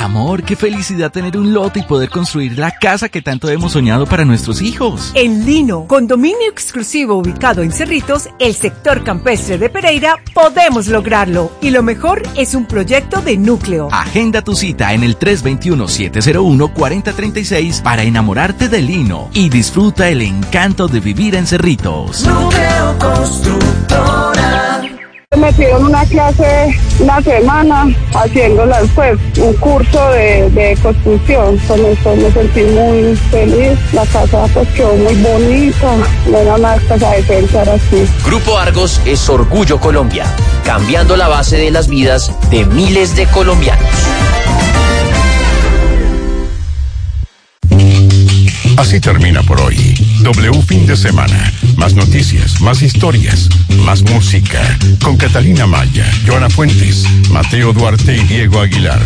Amor, qué felicidad tener un lote y poder construir la casa que tanto hemos soñado para nuestros hijos. En Lino, condominio exclusivo ubicado en Cerritos, el sector campestre de Pereira, podemos lograrlo. Y lo mejor es un proyecto de núcleo. Agenda tu cita en el 321-701-4036 para enamorarte de Lino y disfruta el encanto de vivir en Cerritos. Núcleo Constructora. Me pidieron una clase una semana haciéndolas, pues, un curso de, de construcción. Con eso me sentí muy feliz. La casa pues quedó muy bonita. No era una casa de pensar así. Grupo Argos es Orgullo Colombia, cambiando la base de las vidas de miles de colombianos. Así termina por hoy. W fin de semana. Más noticias, más historias, más música. Con Catalina Maya, Joana Fuentes, Mateo Duarte y Diego Aguilar.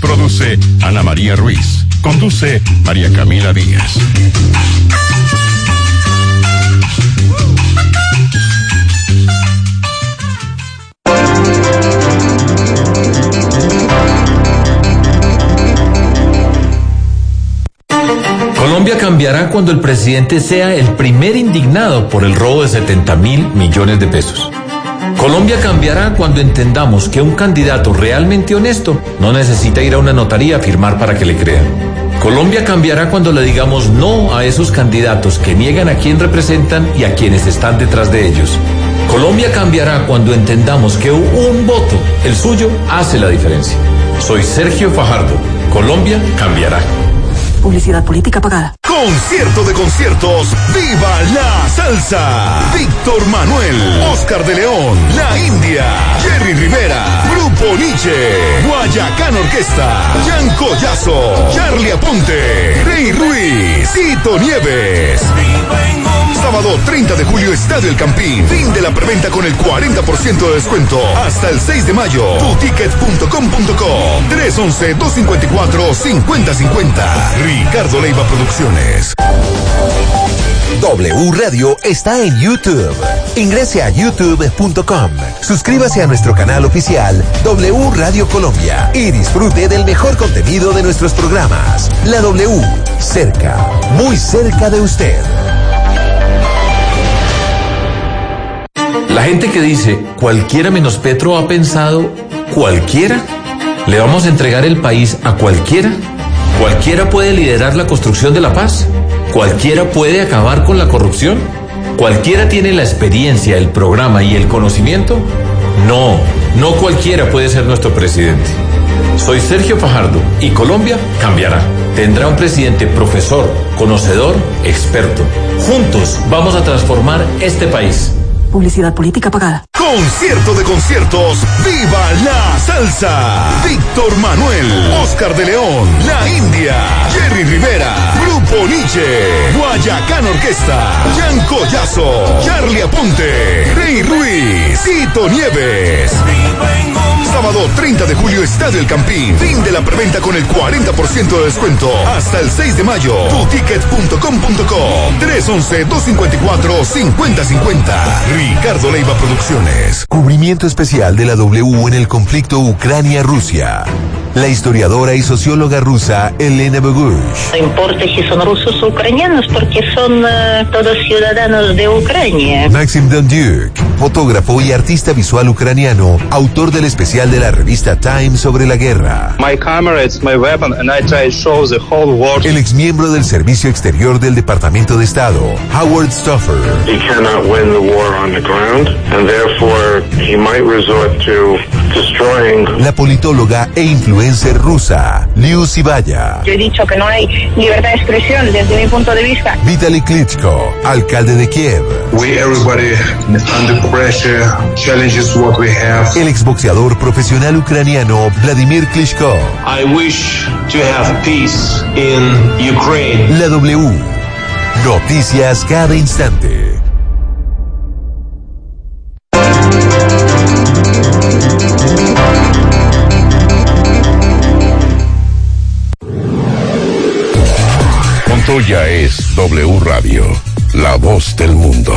Produce Ana María Ruiz. Conduce María Camila Díaz. Colombia cambiará cuando el presidente sea el primer indignado por el robo de 70 mil millones de pesos. Colombia cambiará cuando entendamos que un candidato realmente honesto no necesita ir a una notaría a firmar para que le crean. Colombia cambiará cuando le digamos no a esos candidatos que niegan a quién representan y a quienes están detrás de ellos. Colombia cambiará cuando entendamos que un voto, el suyo, hace la diferencia. Soy Sergio Fajardo. Colombia cambiará. Publicidad política pagada. Concierto de conciertos, ¡Viva la Salsa! Víctor Manuel, Oscar de León, La India, Jerry Rivera, Grupo Nietzsche, Guayacán Orquesta, Jan Collazo, Charlie Aponte, Rey Ruiz, Tito Nieves. Sábado 30 de julio, Estadio El Campín. Fin de la preventa con el 40% de descuento. Hasta el 6 de mayo. Tuticket.com.co 311-254-5050. Ricardo Leiva Producciones. W Radio está en YouTube. Ingrese a youtube.com. Suscríbase a nuestro canal oficial W Radio Colombia y disfrute del mejor contenido de nuestros programas. La W, cerca, muy cerca de usted. La gente que dice cualquiera menos Petro ha pensado cualquiera. ¿Le vamos a entregar el país a cualquiera? ¿Cualquiera puede liderar la construcción de la paz? ¿Cualquiera puede acabar con la corrupción? ¿Cualquiera tiene la experiencia, el programa y el conocimiento? No, no cualquiera puede ser nuestro presidente. Soy Sergio Fajardo y Colombia cambiará. Tendrá un presidente profesor, conocedor, experto. Juntos vamos a transformar este país. Publicidad política pagada. Concierto de conciertos, ¡Viva la Salsa! Víctor Manuel, Oscar de León, La India, Jerry Rivera, Grupo Nietzsche, Guayacán Orquesta, Jan Collazo, Charlie Aponte, Rey Ruiz, Tito Nieves. Sábado 30 de julio, Estadio El Campín. Fin de la preventa con el 40% de descuento. Hasta el 6 de mayo. Tuticket.com.co 311-254-5050. Ricardo Leiva Producciones. Cubrimiento especial de la W en el conflicto Ucrania-Rusia. La historiadora y socióloga rusa Elena Bogush. No importa si son rusos o ucranianos porque son uh, todos ciudadanos de Ucrania. Maxim Dondiuk, fotógrafo y artista visual ucraniano, autor del especial de la revista Time sobre la guerra. My camera is my weapon and I try to show the whole world. El exmiembro del Servicio Exterior del Departamento de Estado, Howard Stoffer. He cannot win the war on the ground and therefore he might resort to. La politóloga e influencer rusa, Liu Sibaya. Yo he dicho que no hay libertad de expresión desde mi punto de vista. Vitaly Klitschko, alcalde de Kiev. We everybody under pressure, challenges what we have. El exboxeador profesional ucraniano Vladimir Klitschko. I wish to have peace in Ukraine. La W. Noticias cada instante. Montoya es W Radio, la voz del mundo.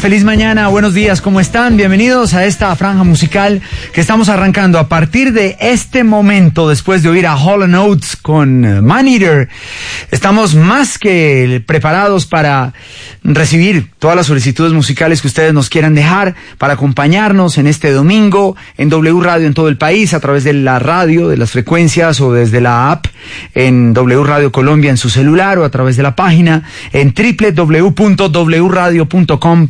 Feliz mañana, buenos días, ¿cómo están? Bienvenidos a esta franja musical estamos arrancando a partir de este momento, después de oír a Hollow Notes con eh, Man Eater. Estamos más que preparados para recibir todas las solicitudes musicales que ustedes nos quieran dejar, para acompañarnos en este domingo en W Radio en todo el país, a través de la radio, de las frecuencias o desde la app en W Radio Colombia en su celular o a través de la página en www.wradio.com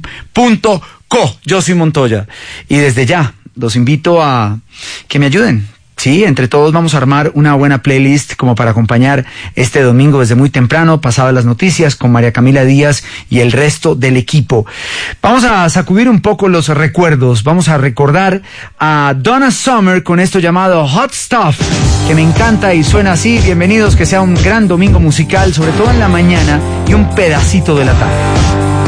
co. Yo soy Montoya. Y desde ya los invito a que me ayuden. Sí, entre todos vamos a armar una buena playlist como para acompañar este domingo desde muy temprano, pasadas las noticias, con María Camila Díaz y el resto del equipo. Vamos a sacudir un poco los recuerdos, vamos a recordar a Donna Summer con esto llamado Hot Stuff, que me encanta y suena así. Bienvenidos, que sea un gran domingo musical, sobre todo en la mañana y un pedacito de la tarde.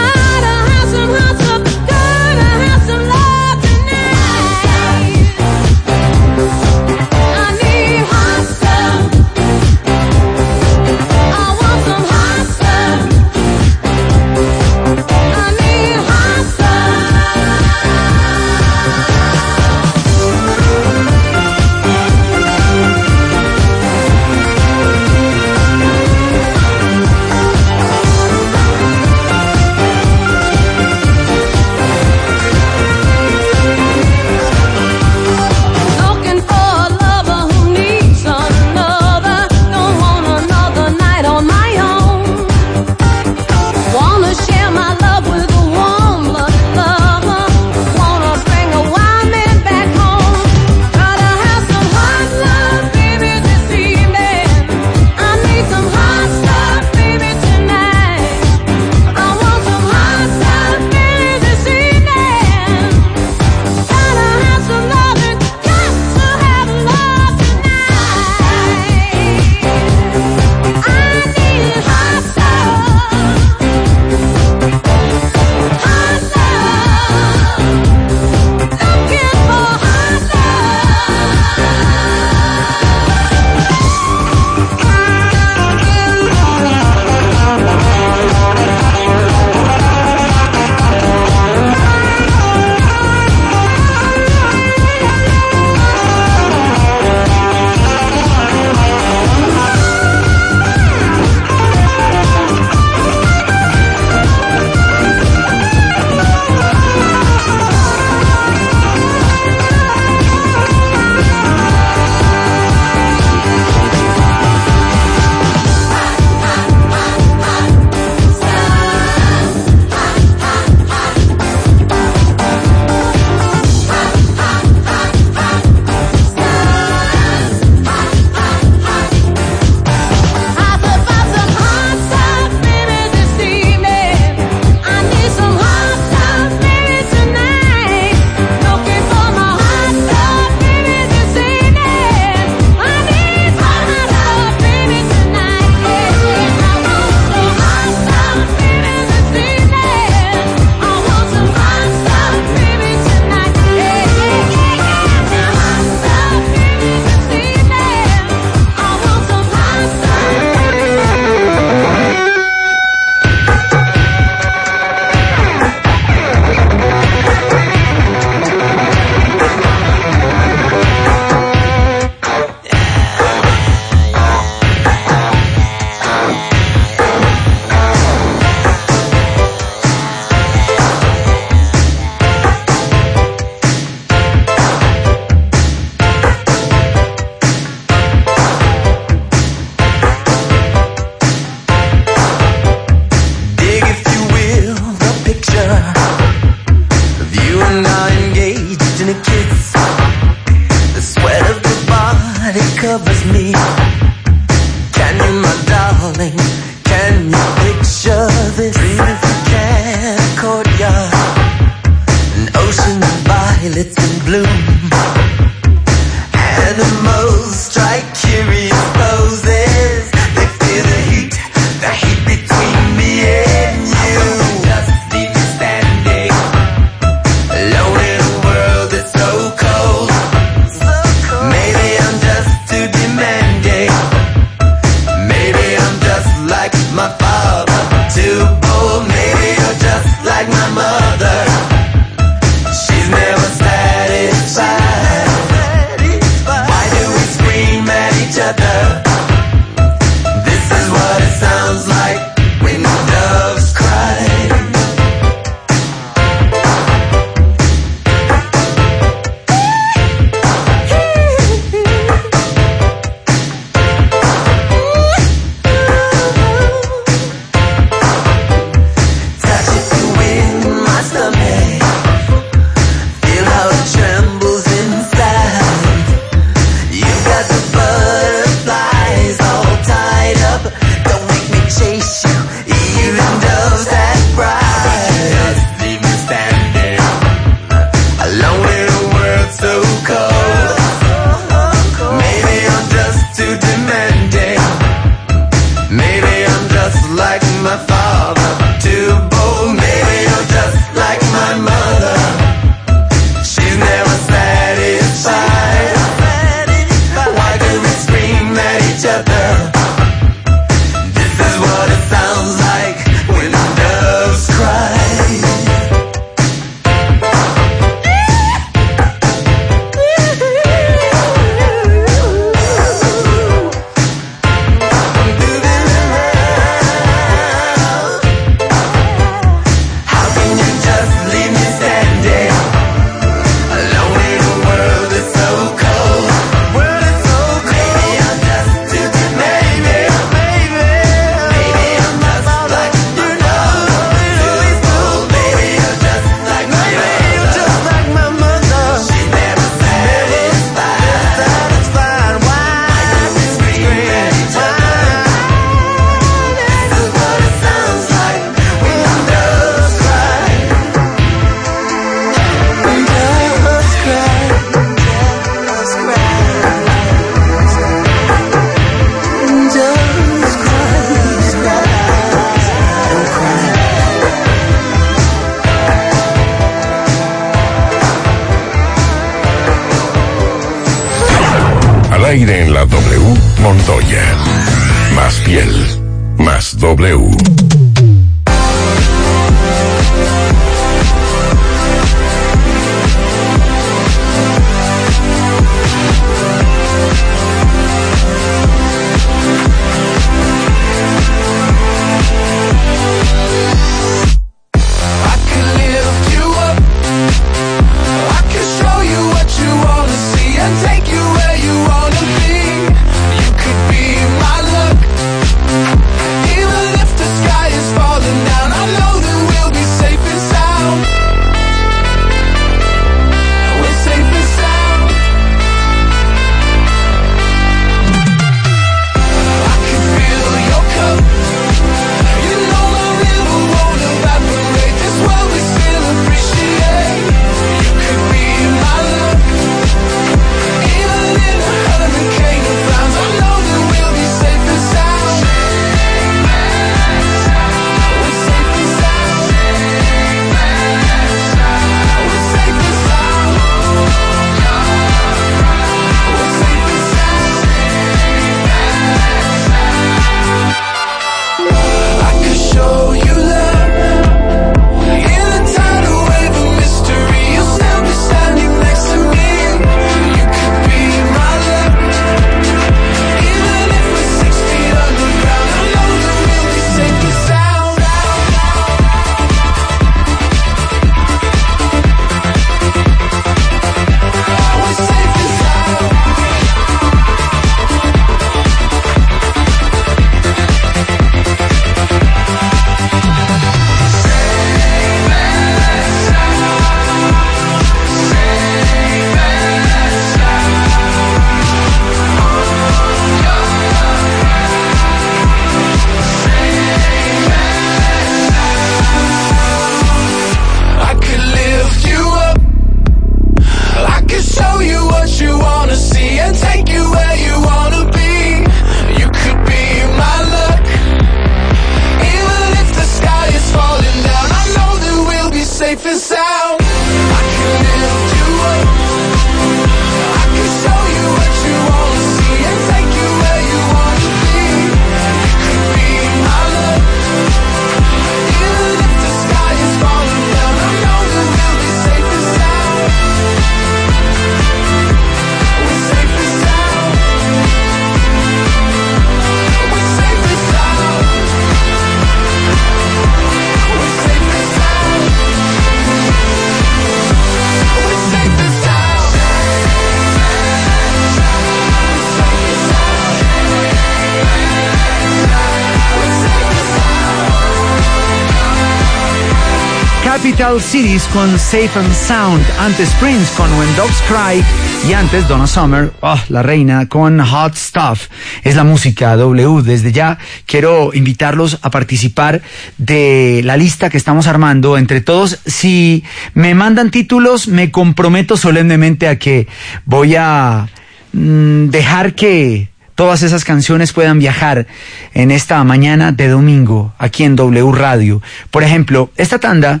Cities con Safe and Sound, antes Prince con When Dogs Cry y antes Donna Summer, oh, la reina, con Hot Stuff. Es la música W. Desde ya quiero invitarlos a participar de la lista que estamos armando entre todos. Si me mandan títulos, me comprometo solemnemente a que voy a mm, dejar que todas esas canciones puedan viajar en esta mañana de domingo aquí en W Radio. Por ejemplo, esta tanda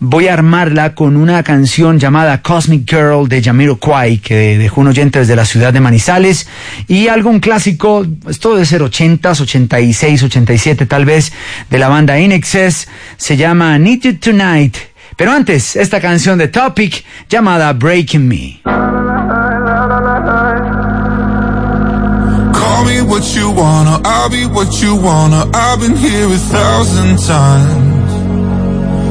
voy a armarla con una canción llamada Cosmic Girl de Jamiroquai que dejó un oyente desde la ciudad de Manizales y algo un clásico, esto debe ser 80s, 86, 87 tal vez, de la banda In Excess, se llama Need You Tonight. Pero antes, esta canción de Topic llamada Breaking Me. Call me what you wanna, I'll be what you wanna. I've been here a thousand times.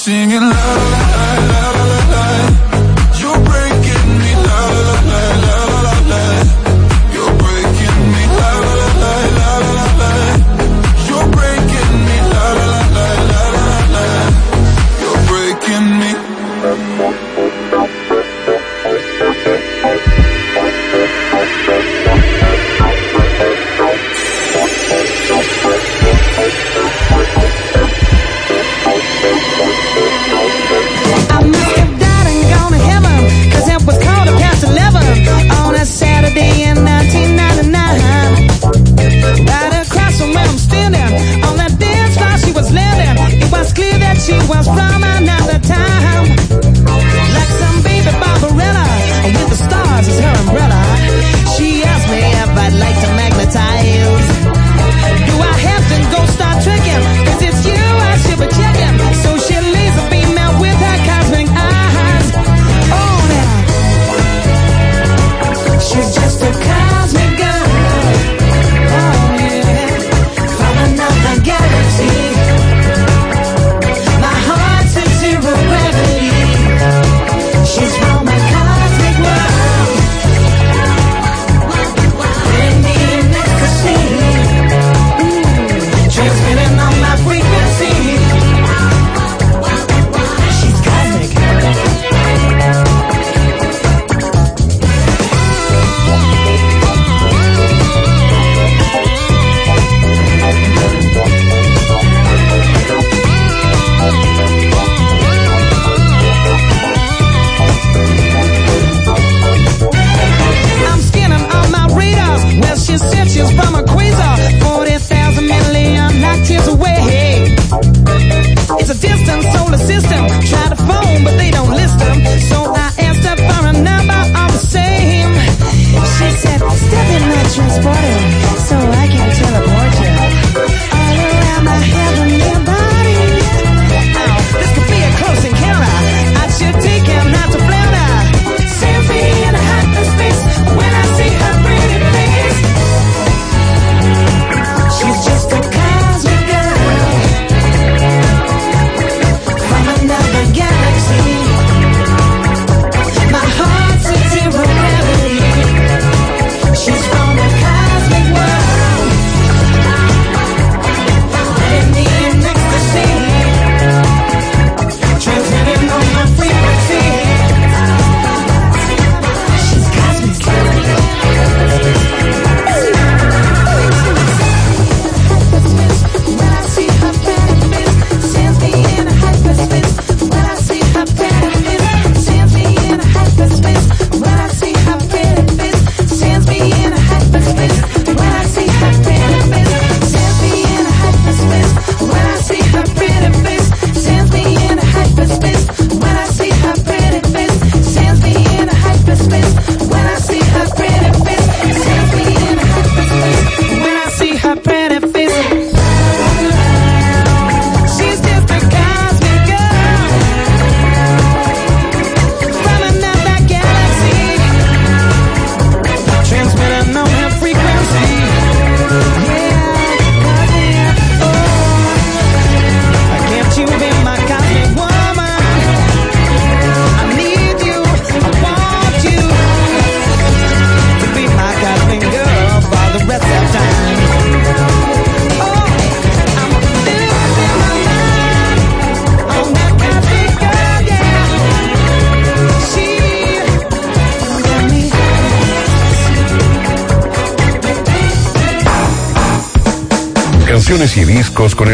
singing la la la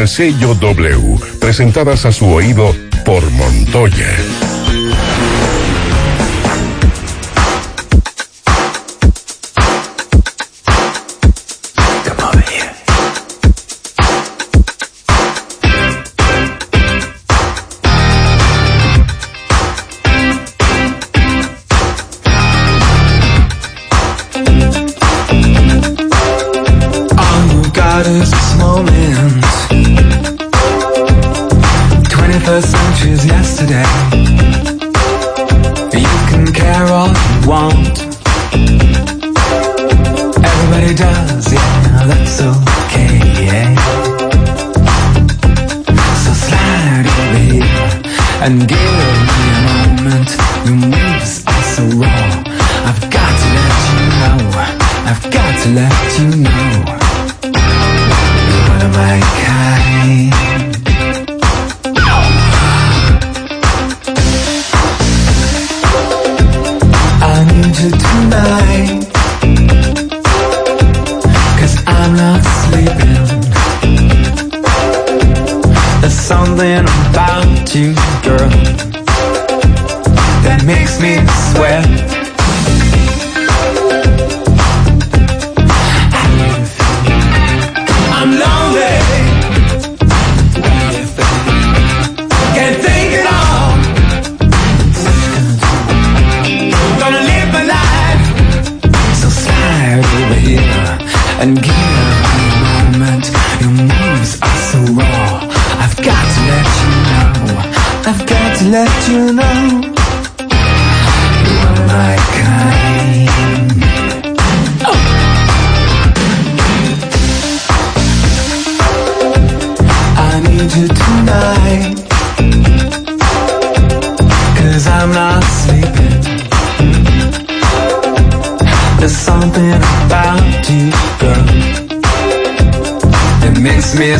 sello W, presentadas a su oído por Montoya.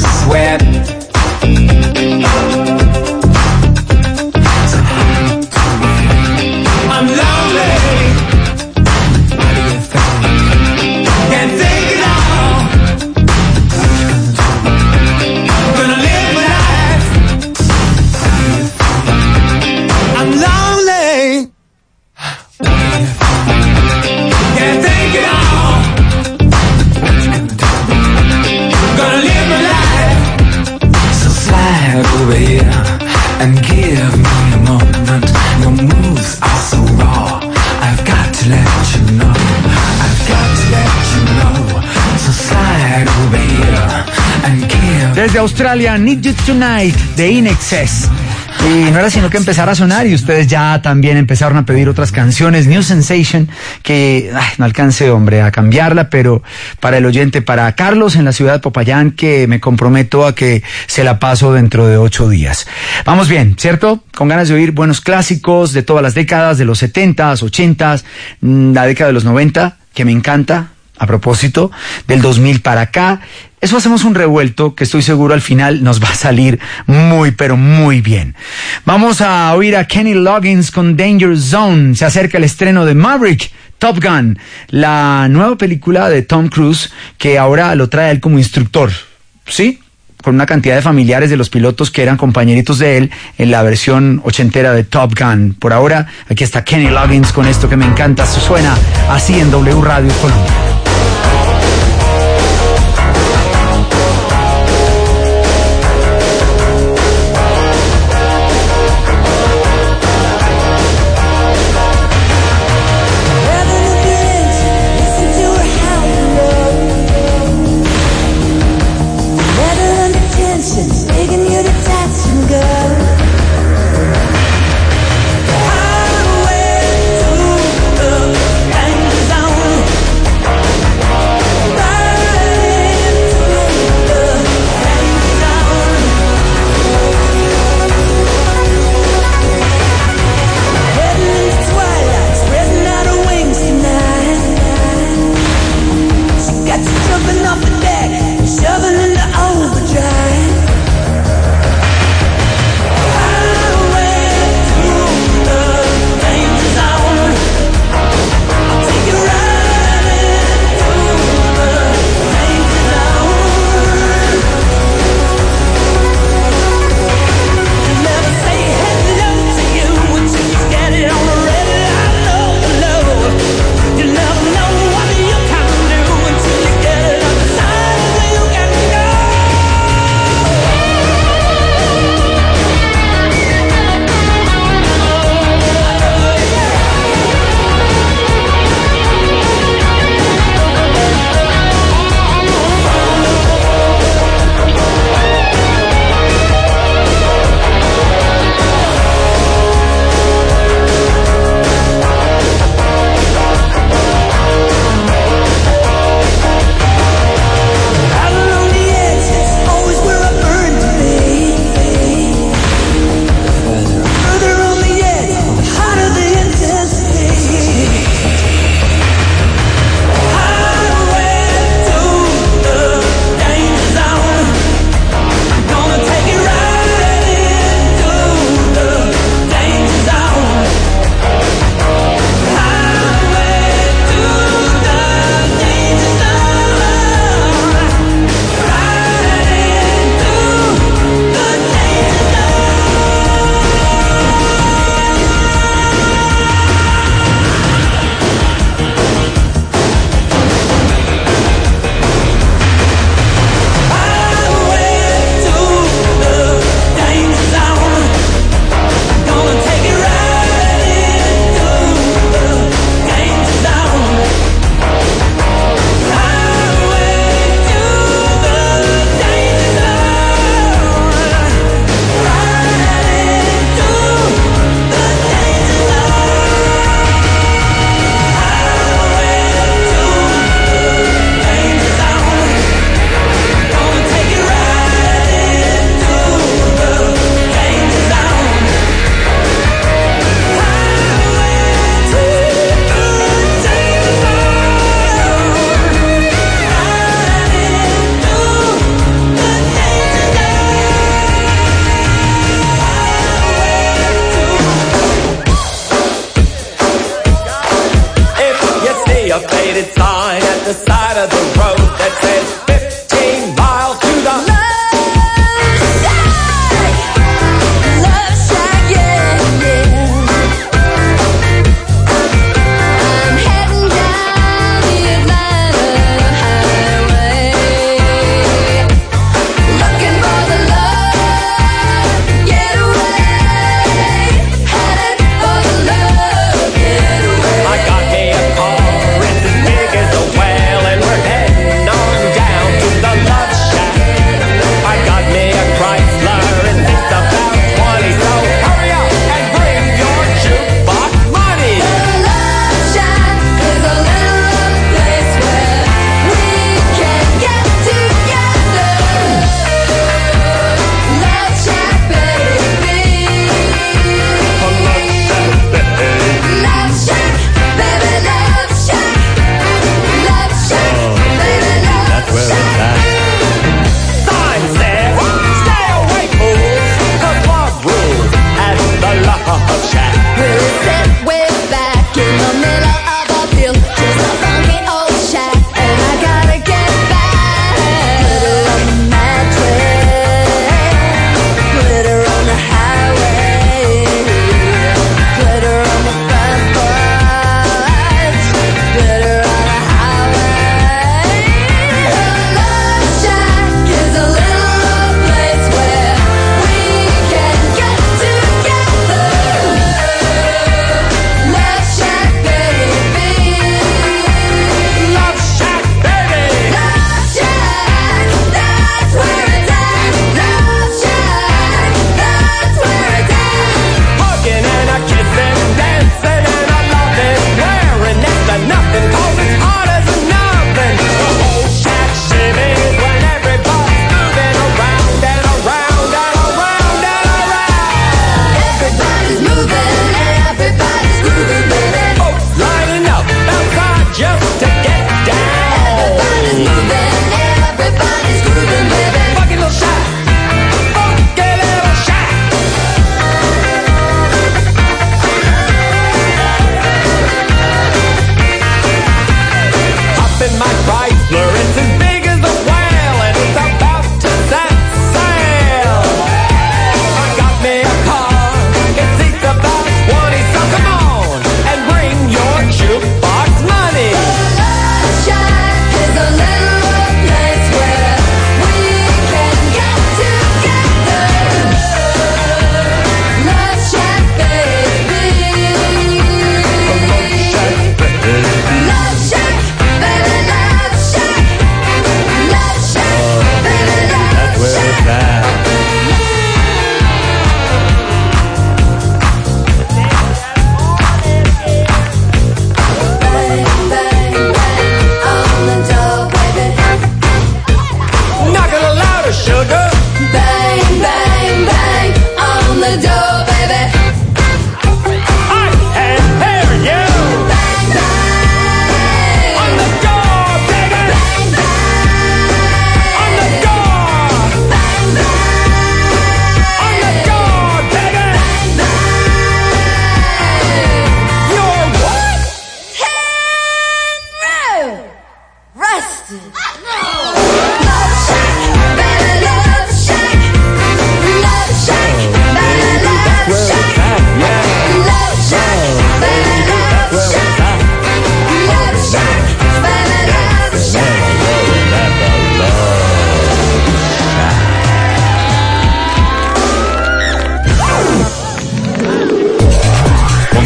swear Australia, Need You Tonight de In Excess. Y no era sino que empezar a sonar y ustedes ya también empezaron a pedir otras canciones. New Sensation, que no alcance, hombre, a cambiarla, pero para el oyente, para Carlos en la ciudad de Popayán, que me comprometo a que se la paso dentro de ocho días. Vamos bien, ¿cierto? Con ganas de oír buenos clásicos de todas las décadas, de los 70s, 80s, mm, la década de los 90, que me encanta, a propósito, del 2000 para acá. Eso hacemos un revuelto que estoy seguro al final nos va a salir muy, pero muy bien. Vamos a oír a Kenny Loggins con Danger Zone. Se acerca el estreno de Maverick. Top Gun, la nueva película de Tom Cruise que ahora lo trae él como instructor. ¿Sí? con una cantidad de familiares de los pilotos que eran compañeritos de él en la versión ochentera de Top Gun. Por ahora, aquí está Kenny Loggins con esto que me encanta. Suena así en W Radio Colombia.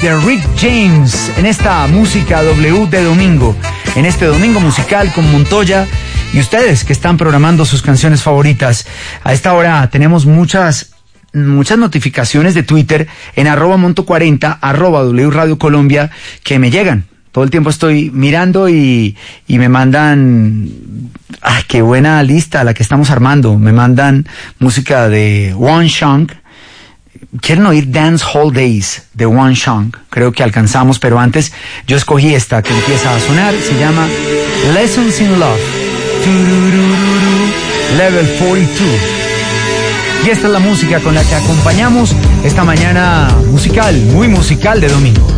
de Rick James en esta música W de domingo, en este domingo musical con Montoya y ustedes que están programando sus canciones favoritas. A esta hora tenemos muchas muchas notificaciones de Twitter en arroba monto 40, arroba W Radio Colombia que me llegan. Todo el tiempo estoy mirando y, me mandan, ¡ay, qué buena lista la que estamos armando! Me mandan música de Won Shank, quieren oír Dance Hall Days de One Song, creo que alcanzamos, pero antes yo escogí esta que empieza a sonar, se llama Lessons in Love, Level 42. Y esta es la música con la que acompañamos esta mañana musical, muy musical de domingo.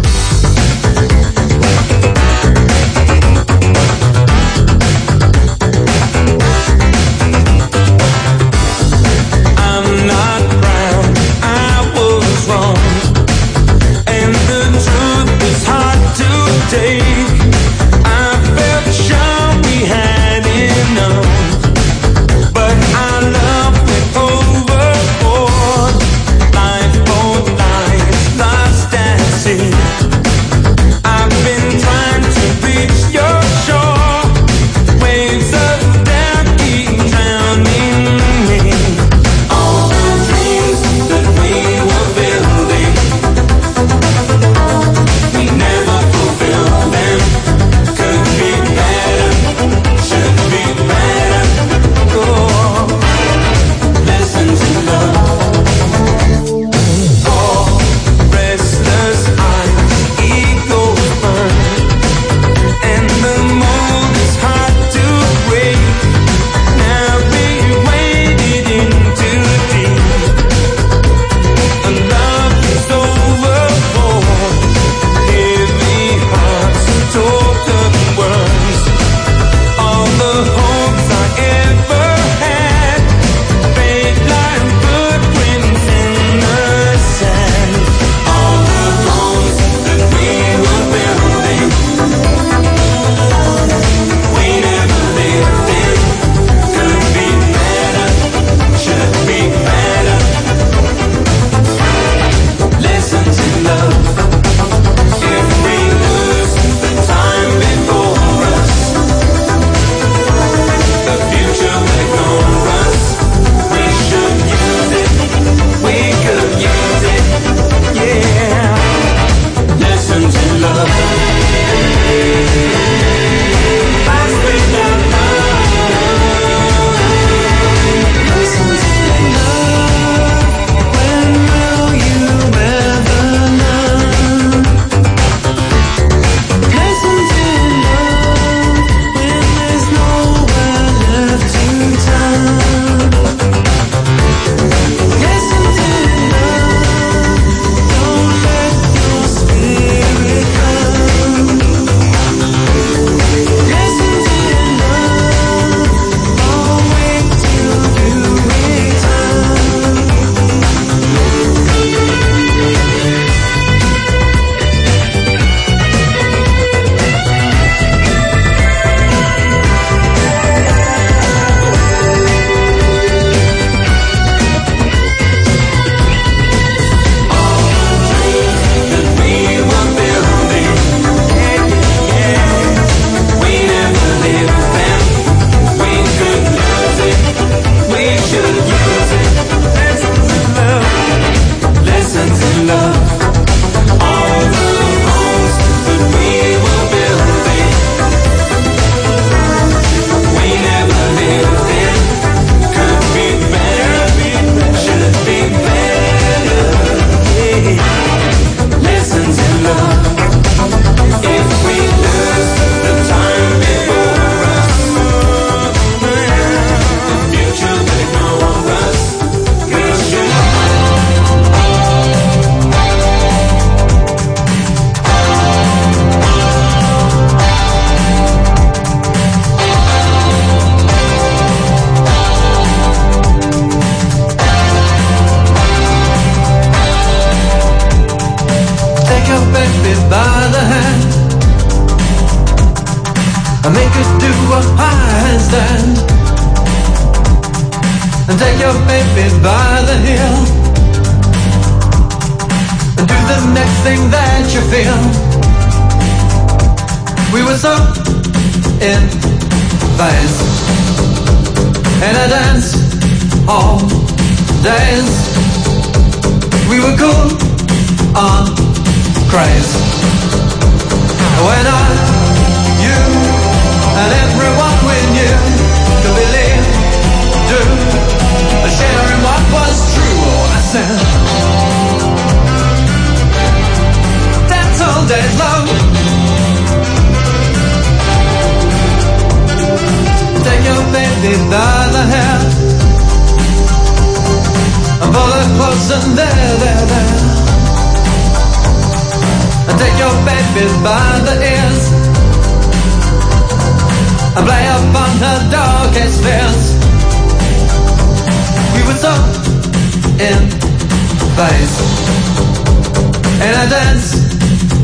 Dance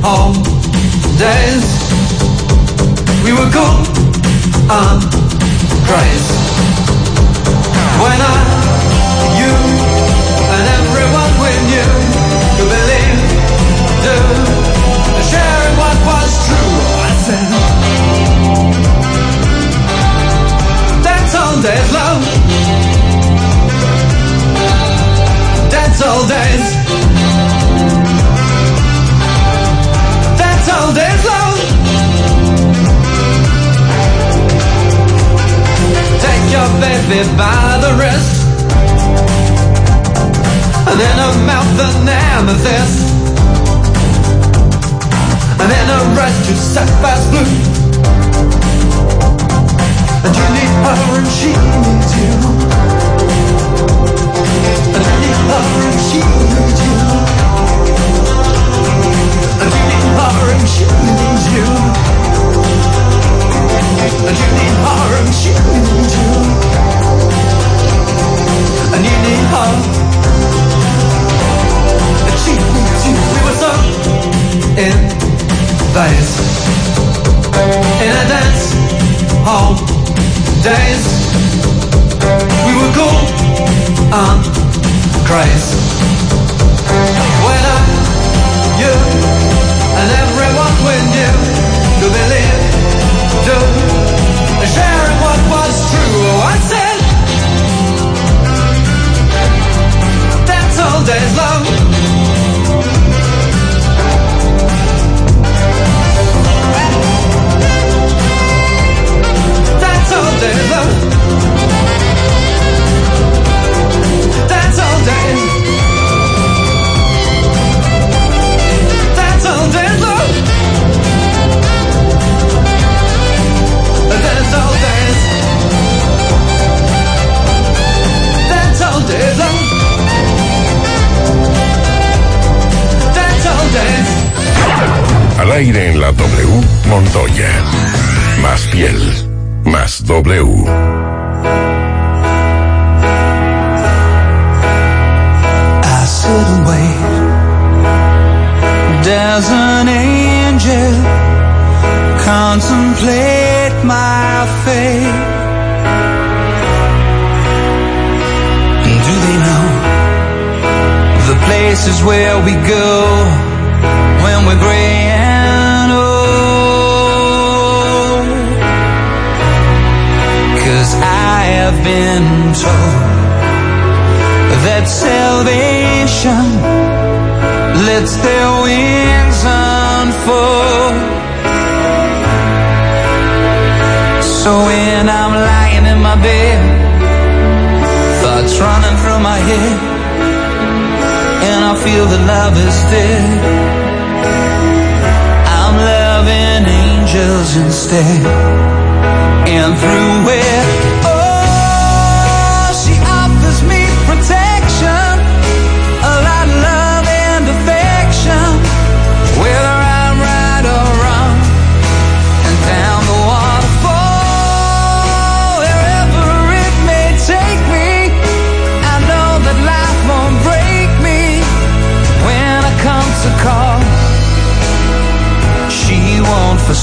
hall days. We were cool on craze when I, you, and everyone we knew could believe, do, sharing what was true. I said, that's all days, love. That's all days. Baby by the wrist. And then her mouth an amethyst. And then her eyes to sapphire blue. And you need her and she needs you. And you need her and she needs you. And you need her and she needs you need you need you we were so in in a dance hall we were cool when I you and everyone we knew to believe days love W.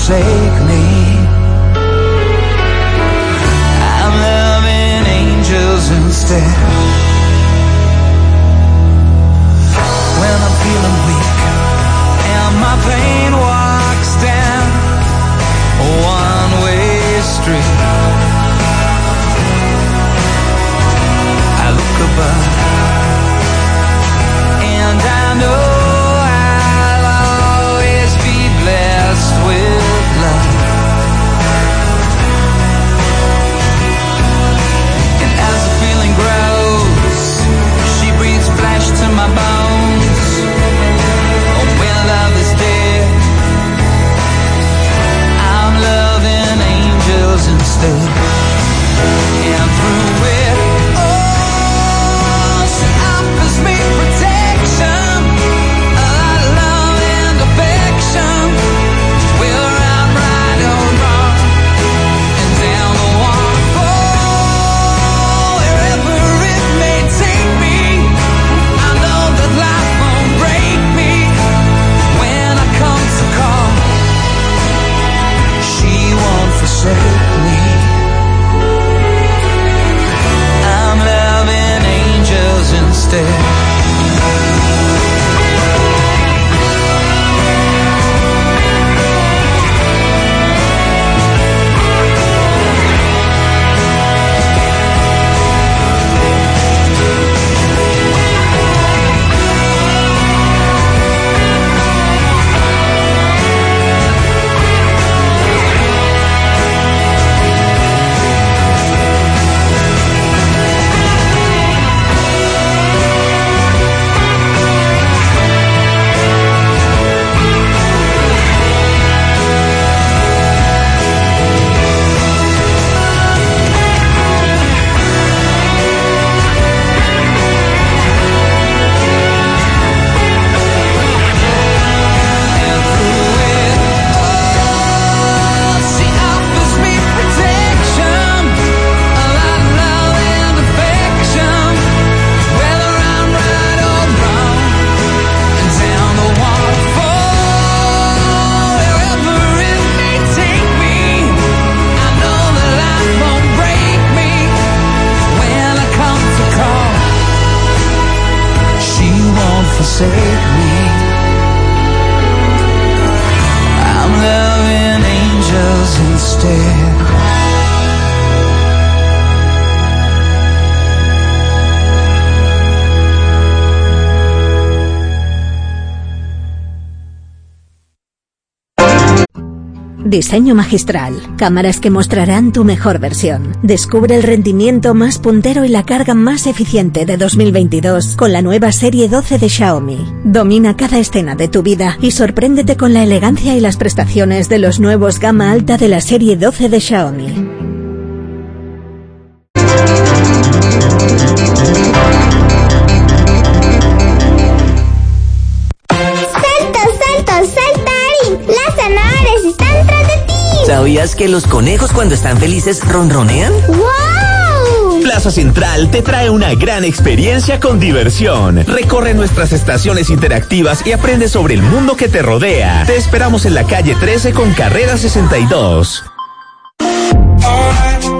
谁 Diseño magistral, cámaras que mostrarán tu mejor versión. Descubre el rendimiento más puntero y la carga más eficiente de 2022 con la nueva serie 12 de Xiaomi. Domina cada escena de tu vida y sorpréndete con la elegancia y las prestaciones de los nuevos gama alta de la serie 12 de Xiaomi. Que los conejos cuando están felices ronronean? ¡Wow! Plaza Central te trae una gran experiencia con diversión. Recorre nuestras estaciones interactivas y aprende sobre el mundo que te rodea. Te esperamos en la calle 13 con carrera 62.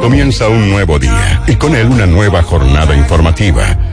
Comienza un nuevo día y con él una nueva jornada informativa.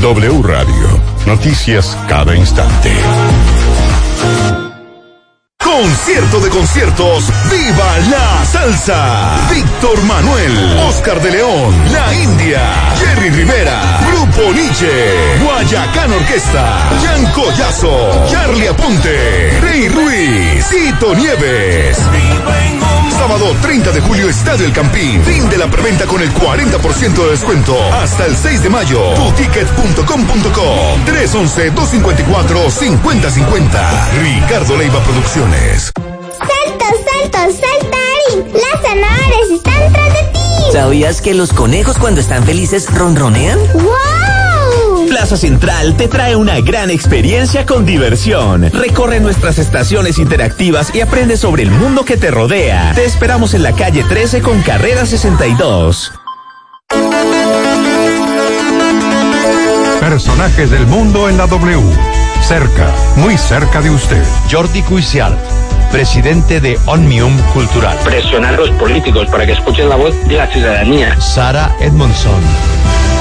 W Radio, noticias cada instante. Concierto de conciertos, ¡Viva la Salsa! Víctor Manuel, Oscar de León, La India, Jerry Rivera, Nietzsche, Guayacán Orquesta, Jan Collazo, Charlie Aponte, Rey Ruiz, Tito Nieves. Sábado 30 de julio, Estadio El Campín. Fin de la preventa con el 40% de descuento. Hasta el 6 de mayo. Tuticket.com.co 311-254-5050. Ricardo Leiva Producciones. Saltos, saltos, saltarín. Las zanahorias están tras de ti. ¿Sabías que los conejos cuando están felices ronronean? ¡Wow! Plaza Central te trae una gran experiencia con diversión. Recorre nuestras estaciones interactivas y aprende sobre el mundo que te rodea. Te esperamos en la calle 13 con carrera 62. Personajes del mundo en la W. Cerca, muy cerca de usted. Jordi Cuisial, presidente de Omnium Cultural. Presionar a los políticos para que escuchen la voz de la ciudadanía. Sara Edmondson,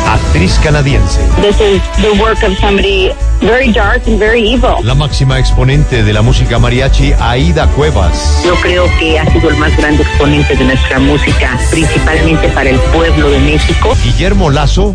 actriz canadiense. This is the work of somebody very dark and very evil. La máxima exponente de la música mariachi, Aida Cuevas. Yo creo que ha sido el más grande exponente de nuestra música, principalmente para el pueblo de México. Guillermo Lazo,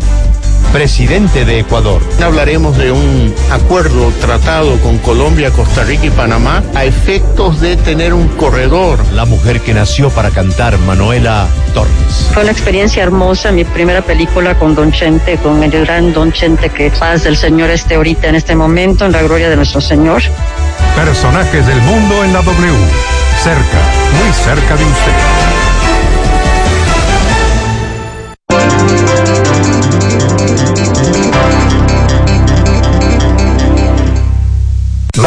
presidente de Ecuador. Hablaremos de un acuerdo tratado con Colombia, Costa Rica y Panamá a efectos de tener un corredor. La mujer que nació para cantar, Manuela Torres. Fue una experiencia hermosa, mi primera película con Don Chente, con el gran Don Chente, que paz del Señor esté ahorita en este momento, en la gloria de nuestro Señor. Personajes del mundo en la W. Cerca, muy cerca de usted.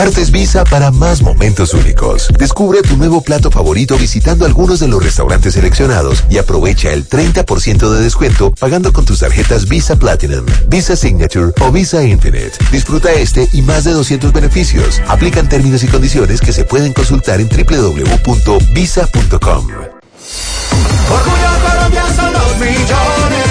Martes Visa para más momentos únicos. Descubre tu nuevo plato favorito visitando algunos de los restaurantes seleccionados y aprovecha el 30% de descuento pagando con tus tarjetas Visa Platinum, Visa Signature o Visa Infinite. Disfruta este y más de 200 beneficios. Aplican términos y condiciones que se pueden consultar en www.visa.com. Orgullo Colombia son los millones.